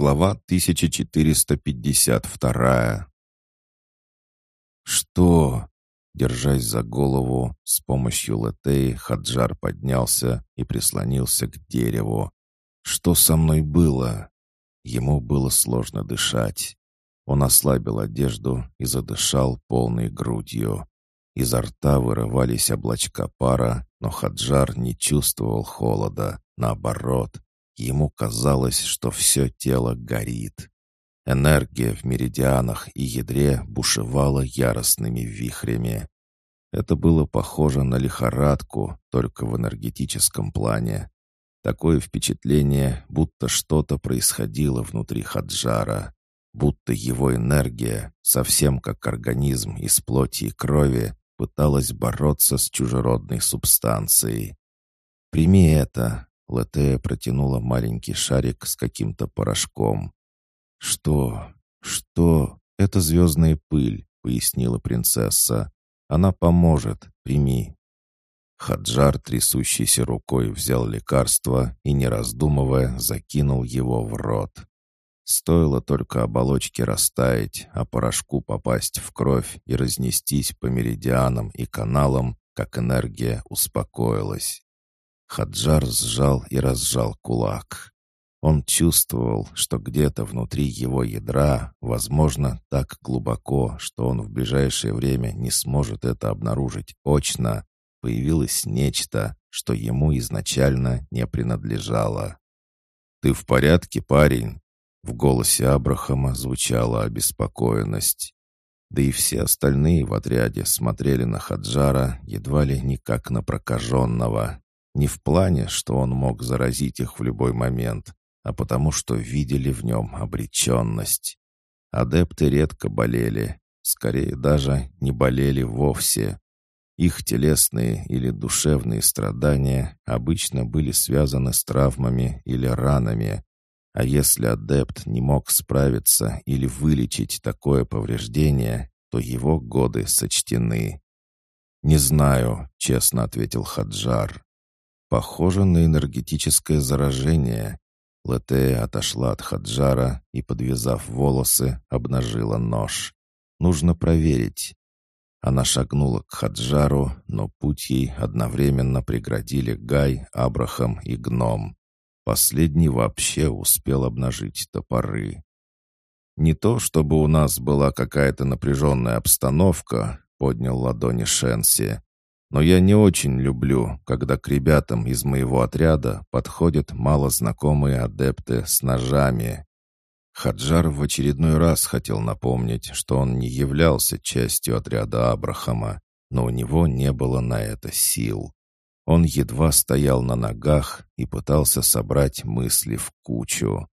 Глава 1452. «Что?» Держась за голову, с помощью летей Хаджар поднялся и прислонился к дереву. «Что со мной было?» Ему было сложно дышать. Он ослабил одежду и задышал полной грудью. Изо рта вырывались облачка пара, но Хаджар не чувствовал холода. Наоборот, Ему казалось, что все тело горит. Энергия в меридианах и ядре бушевала яростными вихрями. Это было похоже на лихорадку, только в энергетическом плане. Такое впечатление, будто что-то происходило внутри Хаджара, будто его энергия, совсем как организм из плоти и крови, пыталась бороться с чужеродной субстанцией. «Прими это, Латея протянула маленький шарик с каким-то порошком. «Что? Что? Это звездная пыль», — пояснила принцесса. «Она поможет. Прими». Хаджар, трясущейся рукой, взял лекарство и, не раздумывая, закинул его в рот. Стоило только оболочке растаять, а порошку попасть в кровь и разнестись по меридианам и каналам, как энергия успокоилась. Хаджар сжал и разжал кулак. Он чувствовал, что где-то внутри его ядра, возможно, так глубоко, что он в ближайшее время не сможет это обнаружить очно, появилось нечто, что ему изначально не принадлежало. «Ты в порядке, парень?» В голосе Абрахама звучала обеспокоенность. Да и все остальные в отряде смотрели на Хаджара едва ли не как на прокаженного, не в плане, что он мог заразить их в любой момент, а потому что видели в нем обреченность. Адепты редко болели, скорее даже не болели вовсе. Их телесные или душевные страдания обычно были связаны с травмами или ранами, а если адепт не мог справиться или вылечить такое повреждение, то его годы сочтены. «Не знаю», — честно ответил Хаджар. Похоже на энергетическое заражение. Латея отошла от Хаджара и, подвязав волосы, обнажила нож. Нужно проверить. Она шагнула к Хаджару, но путь ей одновременно преградили Гай, Абрахам и Гном. Последний вообще успел обнажить топоры. «Не то, чтобы у нас была какая-то напряженная обстановка», — поднял ладони Шенси. Но я не очень люблю, когда к ребятам из моего отряда подходят малознакомые адепты с ножами. Хаджар в очередной раз хотел напомнить, что он не являлся частью отряда Абрахама, но у него не было на это сил. Он едва стоял на ногах и пытался собрать мысли в кучу.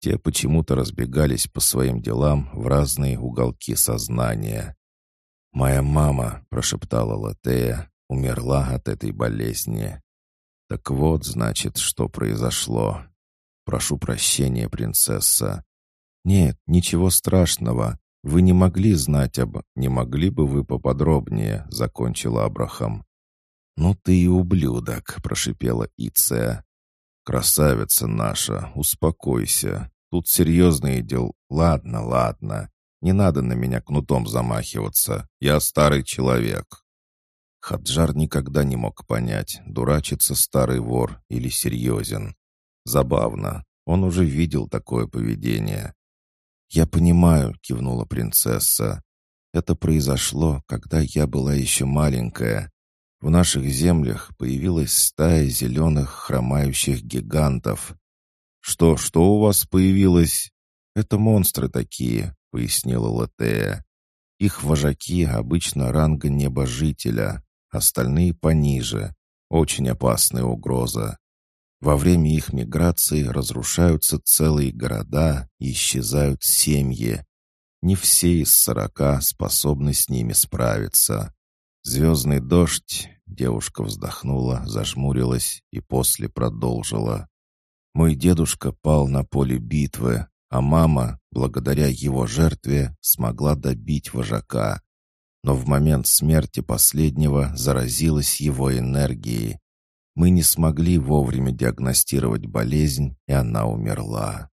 Те почему-то разбегались по своим делам в разные уголки сознания. «Моя мама», — прошептала Латея, умерла от этой болезни. Так вот, значит, что произошло. Прошу прощения, принцесса. Нет, ничего страшного. Вы не могли знать об... Не могли бы вы поподробнее, закончила Абрахам. «Ну ты и ублюдок», — прошипела Иция. «Красавица наша, успокойся. Тут серьезные дел. Ладно, ладно. Не надо на меня кнутом замахиваться. Я старый человек». Хаджар никогда не мог понять, дурачится старый вор или серьезен. Забавно, он уже видел такое поведение. «Я понимаю», — кивнула принцесса. «Это произошло, когда я была еще маленькая. В наших землях появилась стая зеленых хромающих гигантов». «Что, что у вас появилось?» «Это монстры такие», — пояснила Латея. «Их вожаки обычно ранга небожителя, остальные пониже. Очень опасная угроза. Во время их миграции разрушаются целые города и исчезают семьи. Не все из сорока способны с ними справиться. «Звездный дождь», — девушка вздохнула, зажмурилась и после продолжила. «Мой дедушка пал на поле битвы, а мама, благодаря его жертве, смогла добить вожака но в момент смерти последнего заразилась его энергией. Мы не смогли вовремя диагностировать болезнь, и она умерла.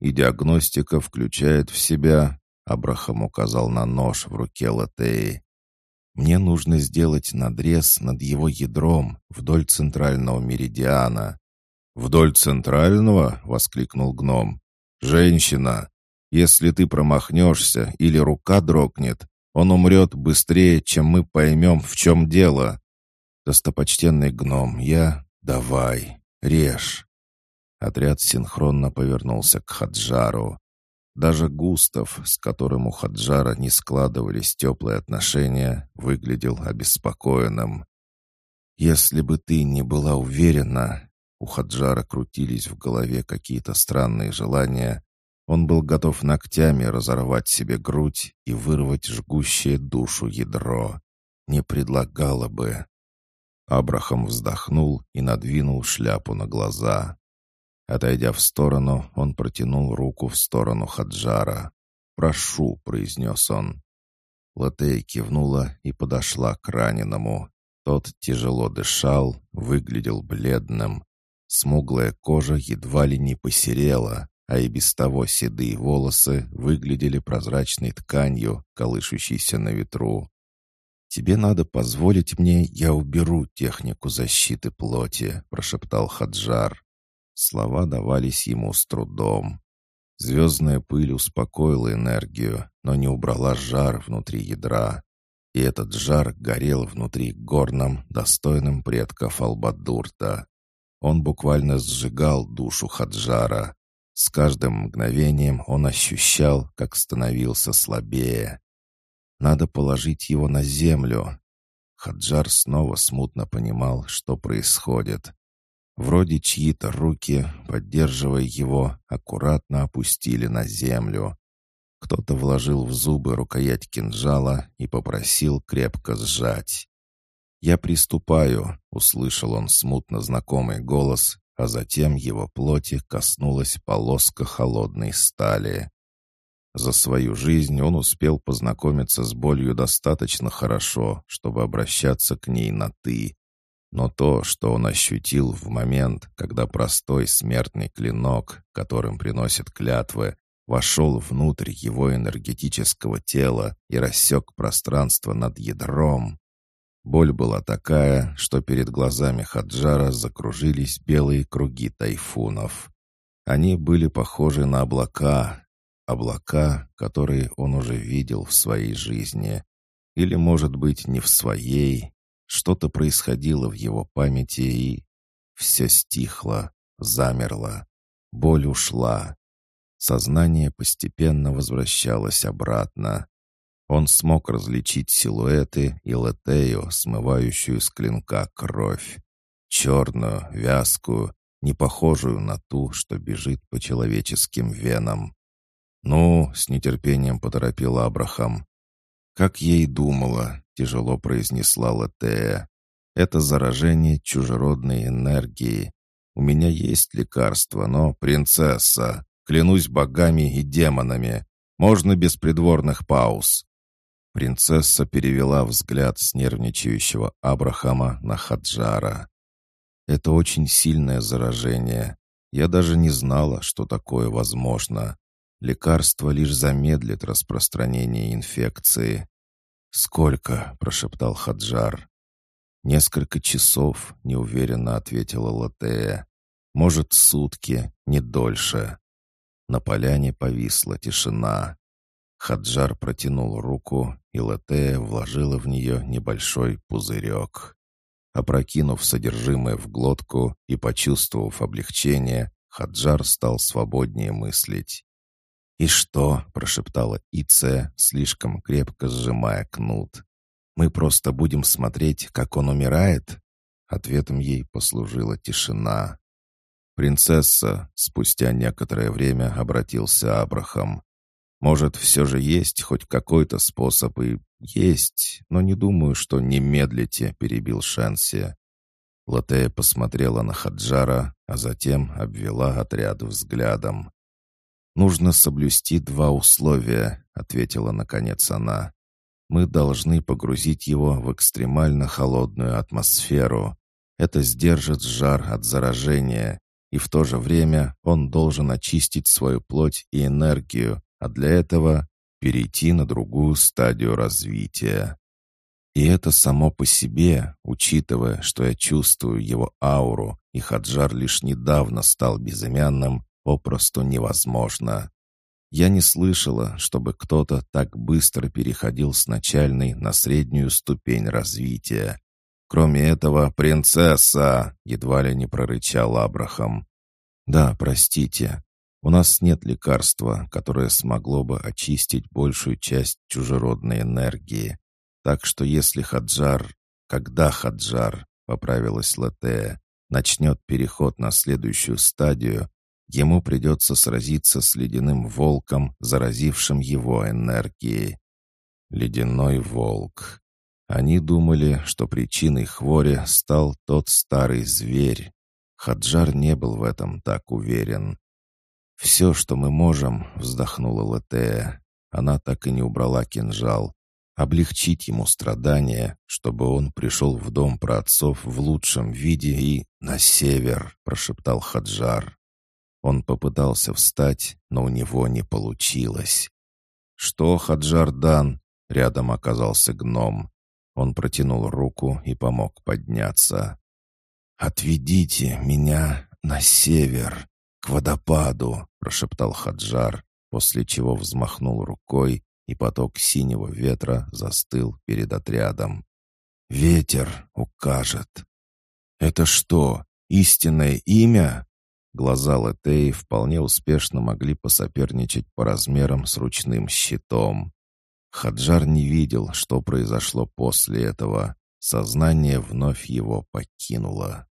и диагностика включает в себя...» Абрахам указал на нож в руке Латеи. «Мне нужно сделать надрез над его ядром вдоль центрального меридиана». «Вдоль центрального?» — воскликнул гном. «Женщина, если ты промахнешься или рука дрогнет, он умрет быстрее, чем мы поймем, в чем дело». «Достопочтенный гном, я... Давай, режь». Отряд синхронно повернулся к Хаджару. Даже Густав, с которым у Хаджара не складывались теплые отношения, выглядел обеспокоенным. «Если бы ты не была уверена...» У Хаджара крутились в голове какие-то странные желания. Он был готов ногтями разорвать себе грудь и вырвать жгущее душу ядро. Не предлагала бы. Абрахам вздохнул и надвинул шляпу на глаза. Отойдя в сторону, он протянул руку в сторону Хаджара. «Прошу», — произнес он. Латей кивнула и подошла к раненому. Тот тяжело дышал, выглядел бледным. Смуглая кожа едва ли не посерела, а и без того седые волосы выглядели прозрачной тканью, колышущейся на ветру. «Тебе надо позволить мне, я уберу технику защиты плоти», — прошептал Хаджар. Слова давались ему с трудом. Звездная пыль успокоила энергию, но не убрала жар внутри ядра. И этот жар горел внутри горном, достойным предков Албадурта. Он буквально сжигал душу Хаджара. С каждым мгновением он ощущал, как становился слабее. Надо положить его на землю. Хаджар снова смутно понимал, что происходит. Вроде чьи-то руки, поддерживая его, аккуратно опустили на землю. Кто-то вложил в зубы рукоять кинжала и попросил крепко сжать. «Я приступаю», — услышал он смутно знакомый голос, а затем его плоти коснулась полоска холодной стали. За свою жизнь он успел познакомиться с болью достаточно хорошо, чтобы обращаться к ней на «ты», но то, что он ощутил в момент, когда простой смертный клинок, которым приносят клятвы, вошел внутрь его энергетического тела и рассек пространство над ядром. Боль была такая, что перед глазами Хаджара закружились белые круги тайфунов. Они были похожи на облака, облака, которые он уже видел в своей жизни. Или, может быть, не в своей, что-то происходило в его памяти, и... Все стихло, замерло. Боль ушла. Сознание постепенно возвращалось обратно. Он смог различить силуэты и летею, смывающую с клинка кровь. Черную, вязкую, не похожую на ту, что бежит по человеческим венам. «Ну», — с нетерпением поторопил Абрахам, «Как ей думала», — тяжело произнесла Латея. «Это заражение чужеродной энергии. У меня есть лекарство, но, принцесса, клянусь богами и демонами, можно без придворных пауз». Принцесса перевела взгляд с нервничающего Абрахама на Хаджара. «Это очень сильное заражение. Я даже не знала, что такое возможно. Лекарство лишь замедлит распространение инфекции. «Сколько?» — прошептал Хаджар. «Несколько часов», — неуверенно ответила Латея. «Может, сутки, не дольше». На поляне повисла тишина. Хаджар протянул руку, и Латея вложила в нее небольшой пузырек. Опрокинув содержимое в глотку и почувствовав облегчение, Хаджар стал свободнее мыслить. «И что?» — прошептала Ице, слишком крепко сжимая кнут. «Мы просто будем смотреть, как он умирает?» Ответом ей послужила тишина. «Принцесса», — спустя некоторое время обратился Абрахам. «Может, все же есть хоть какой-то способ и есть, но не думаю, что не медлите», — перебил Шенси. Латея посмотрела на Хаджара, а затем обвела отряд взглядом. «Нужно соблюсти два условия», — ответила наконец она. «Мы должны погрузить его в экстремально холодную атмосферу. Это сдержит жар от заражения, и в то же время он должен очистить свою плоть и энергию, а для этого перейти на другую стадию развития. И это само по себе, учитывая, что я чувствую его ауру, и Хаджар лишь недавно стал безымянным, попросту невозможно. Я не слышала, чтобы кто-то так быстро переходил с начальной на среднюю ступень развития. Кроме этого, принцесса!» — едва ли не прорычал Абрахам. «Да, простите. У нас нет лекарства, которое смогло бы очистить большую часть чужеродной энергии. Так что если Хаджар... Когда Хаджар, — поправилась Латея, — начнет переход на следующую стадию, ему придется сразиться с ледяным волком, заразившим его энергией. Ледяной волк. Они думали, что причиной хвори стал тот старый зверь. Хаджар не был в этом так уверен. «Все, что мы можем», — вздохнула Латея. Она так и не убрала кинжал. Облегчить ему страдания, чтобы он пришел в дом праотцов в лучшем виде и «на север», — прошептал Хаджар. Он попытался встать, но у него не получилось. «Что, Хаджар Дан?» — рядом оказался гном. Он протянул руку и помог подняться. «Отведите меня на север, к водопаду», — прошептал Хаджар, после чего взмахнул рукой, и поток синего ветра застыл перед отрядом. «Ветер укажет». «Это что, истинное имя?» Глаза Летеи вполне успешно могли посоперничать по размерам с ручным щитом. Хаджар не видел, что произошло после этого. Сознание вновь его покинуло.